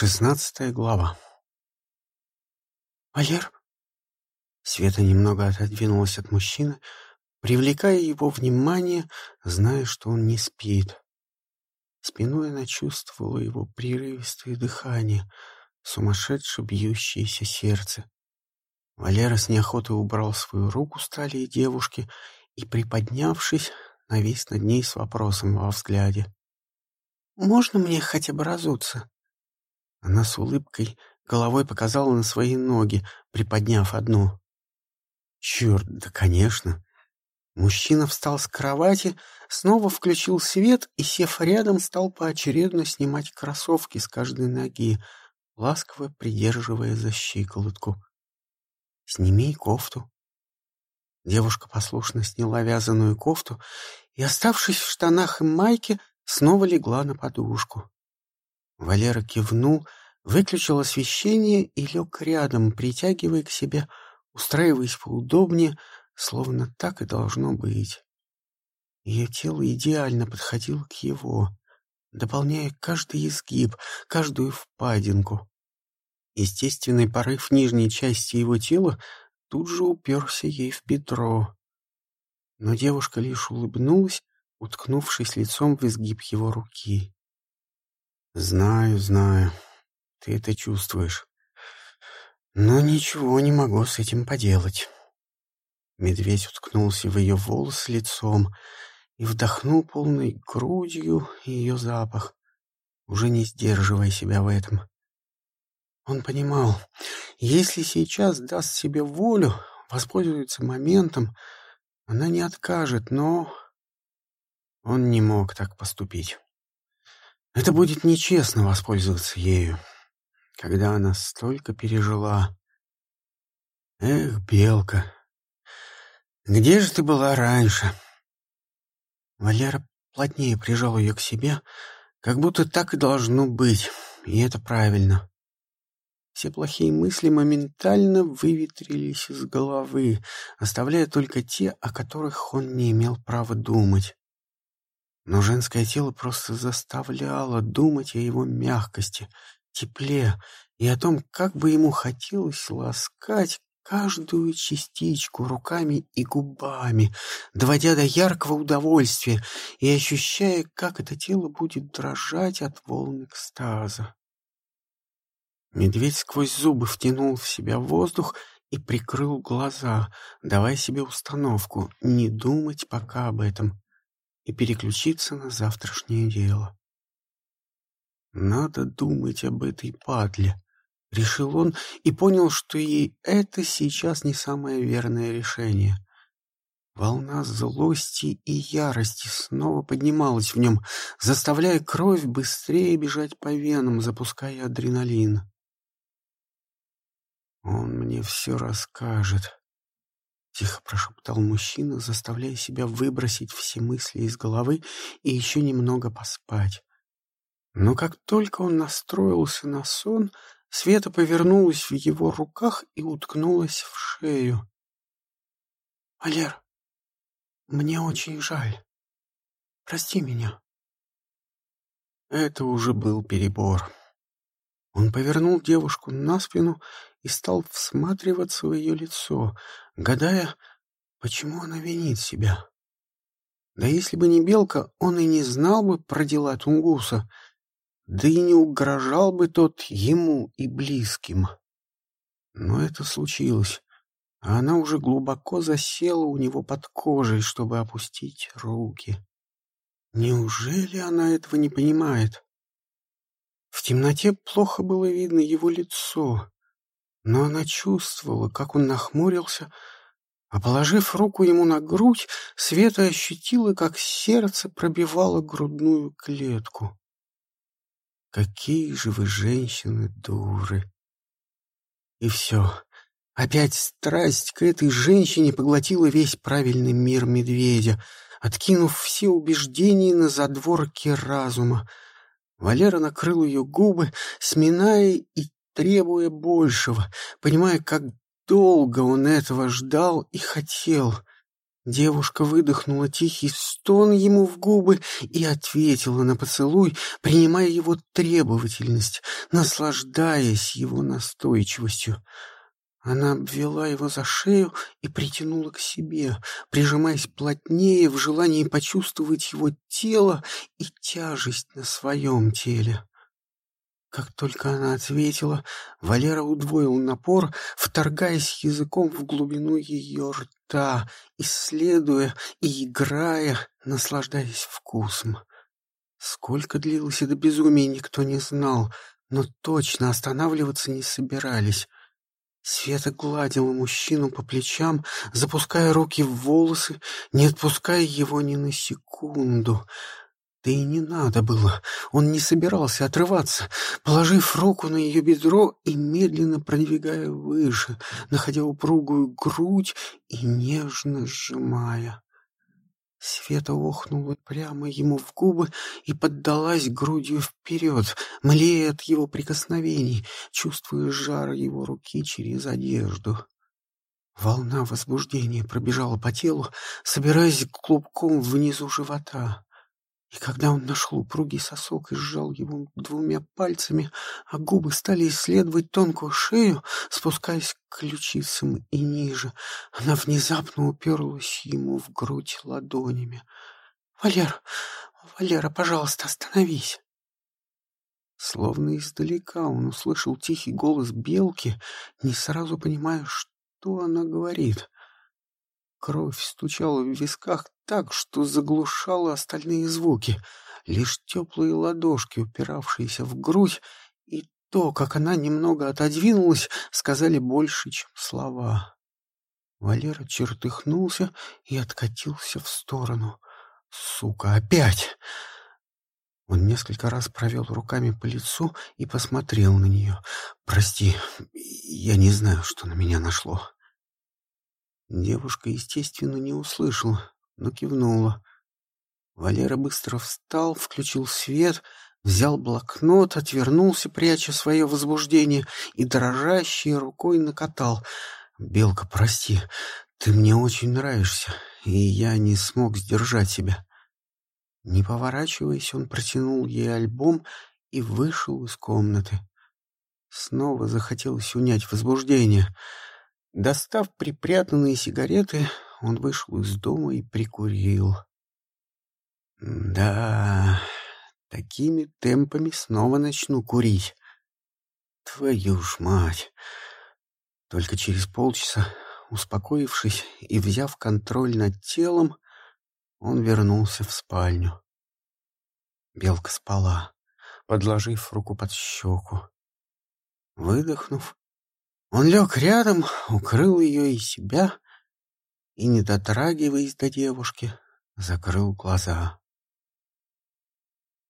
Шестнадцатая глава. «Валер?» Света немного отодвинулась от мужчины, привлекая его внимание, зная, что он не спит. Спиной она чувствовала его прерывистое дыхание, сумасшедше бьющееся сердце. Валера с неохотой убрал свою руку с талии девушки и, приподнявшись, навис над ней с вопросом во взгляде. «Можно мне хотя бы разуться?» Она с улыбкой головой показала на свои ноги, приподняв одну. «Черт, да конечно!» Мужчина встал с кровати, снова включил свет и, сев рядом, стал поочередно снимать кроссовки с каждой ноги, ласково придерживая за щиколотку. «Сними кофту». Девушка послушно сняла вязаную кофту и, оставшись в штанах и майке, снова легла на подушку. Валера кивнул, выключил освещение и лег рядом, притягивая к себе, устраиваясь поудобнее, словно так и должно быть. Ее тело идеально подходило к его, дополняя каждый изгиб, каждую впадинку. Естественный порыв нижней части его тела тут же уперся ей в бедро. Но девушка лишь улыбнулась, уткнувшись лицом в изгиб его руки. Знаю, знаю. Ты это чувствуешь. Но ничего не могу с этим поделать. Медведь уткнулся в ее волосы лицом и вдохнул полной грудью ее запах, уже не сдерживая себя в этом. Он понимал, если сейчас даст себе волю, воспользуется моментом, она не откажет, но он не мог так поступить. Это будет нечестно воспользоваться ею, когда она столько пережила. Эх, белка, где же ты была раньше? Валера плотнее прижал ее к себе, как будто так и должно быть, и это правильно. Все плохие мысли моментально выветрились из головы, оставляя только те, о которых он не имел права думать. Но женское тело просто заставляло думать о его мягкости, тепле и о том, как бы ему хотелось ласкать каждую частичку руками и губами, доводя до яркого удовольствия и ощущая, как это тело будет дрожать от волн экстаза. Медведь сквозь зубы втянул в себя воздух и прикрыл глаза, давая себе установку не думать пока об этом, и переключиться на завтрашнее дело. «Надо думать об этой падле», — решил он и понял, что и это сейчас не самое верное решение. Волна злости и ярости снова поднималась в нем, заставляя кровь быстрее бежать по венам, запуская адреналин. «Он мне все расскажет», Тихо прошептал мужчина, заставляя себя выбросить все мысли из головы и еще немного поспать. Но как только он настроился на сон, Света повернулась в его руках и уткнулась в шею. — Валер, мне очень жаль. Прости меня. Это уже был перебор. Он повернул девушку на спину и стал всматриваться в ее лицо, гадая, почему она винит себя. Да если бы не Белка, он и не знал бы про дела Тунгуса, да и не угрожал бы тот ему и близким. Но это случилось, а она уже глубоко засела у него под кожей, чтобы опустить руки. Неужели она этого не понимает? В темноте плохо было видно его лицо, но она чувствовала, как он нахмурился, а, положив руку ему на грудь, Света ощутила, как сердце пробивало грудную клетку. Какие же вы, женщины, дуры! И все. Опять страсть к этой женщине поглотила весь правильный мир медведя, откинув все убеждения на задворки разума. Валера накрыл ее губы, сминая и требуя большего, понимая, как долго он этого ждал и хотел. Девушка выдохнула тихий стон ему в губы и ответила на поцелуй, принимая его требовательность, наслаждаясь его настойчивостью. Она обвела его за шею и притянула к себе, прижимаясь плотнее в желании почувствовать его тело и тяжесть на своем теле. Как только она ответила, Валера удвоил напор, вторгаясь языком в глубину ее рта, исследуя и играя, наслаждаясь вкусом. Сколько длилось это безумие, никто не знал, но точно останавливаться не собирались. Света гладила мужчину по плечам, запуская руки в волосы, не отпуская его ни на секунду — да и не надо было. Он не собирался отрываться, положив руку на ее бедро и медленно продвигая выше, находя упругую грудь и нежно сжимая. Света охнула прямо ему в губы и поддалась грудью вперед, млея от его прикосновений, чувствуя жар его руки через одежду. Волна возбуждения пробежала по телу, собираясь клубком внизу живота. И когда он нашел упругий сосок и сжал его двумя пальцами, а губы стали исследовать тонкую шею, спускаясь к ключицам и ниже, она внезапно уперлась ему в грудь ладонями. «Валер, Валера, пожалуйста, остановись!» Словно издалека он услышал тихий голос белки, не сразу понимая, что она говорит. Кровь стучала в висках так, что заглушала остальные звуки. Лишь теплые ладошки, упиравшиеся в грудь, и то, как она немного отодвинулась, сказали больше, чем слова. Валера чертыхнулся и откатился в сторону. «Сука, опять!» Он несколько раз провел руками по лицу и посмотрел на нее. «Прости, я не знаю, что на меня нашло». Девушка, естественно, не услышала, но кивнула. Валера быстро встал, включил свет, взял блокнот, отвернулся, пряча свое возбуждение, и дрожащей рукой накатал. «Белка, прости, ты мне очень нравишься, и я не смог сдержать себя». Не поворачиваясь, он протянул ей альбом и вышел из комнаты. Снова захотелось унять возбуждение — Достав припрятанные сигареты, он вышел из дома и прикурил. Да, такими темпами снова начну курить. Твою ж мать! Только через полчаса, успокоившись и взяв контроль над телом, он вернулся в спальню. Белка спала, подложив руку под щеку. Выдохнув, он лег рядом, укрыл ее и себя и, не дотрагиваясь до девушки, закрыл глаза.